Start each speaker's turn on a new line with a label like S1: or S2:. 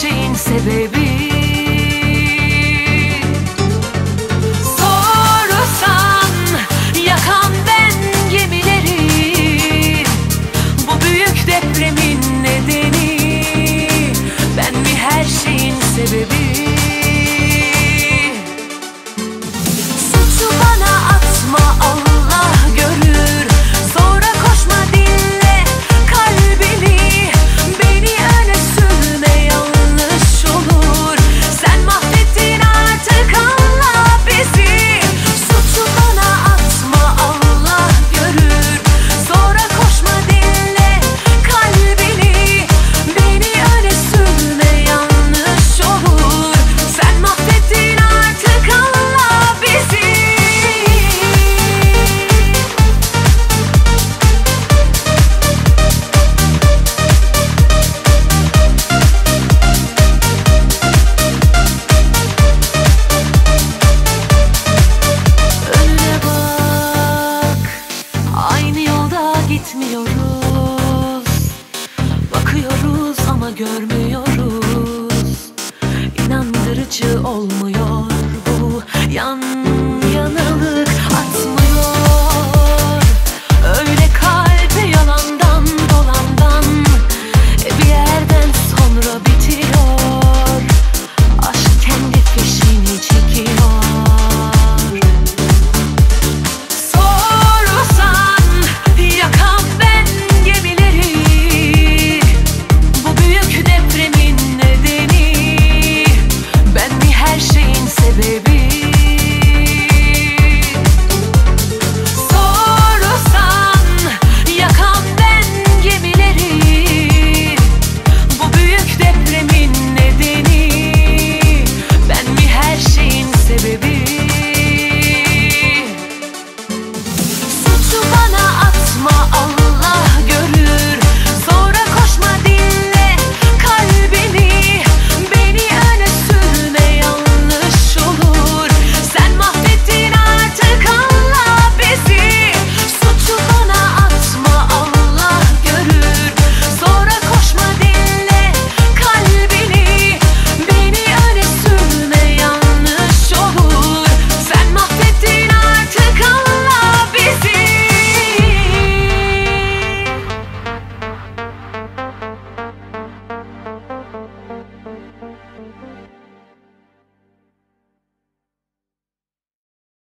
S1: şeyin sebebi. Sorsan yakan ben gemileri Bu büyük depremin nedeni. Ben mi her şeyin sebebi? görmüyor.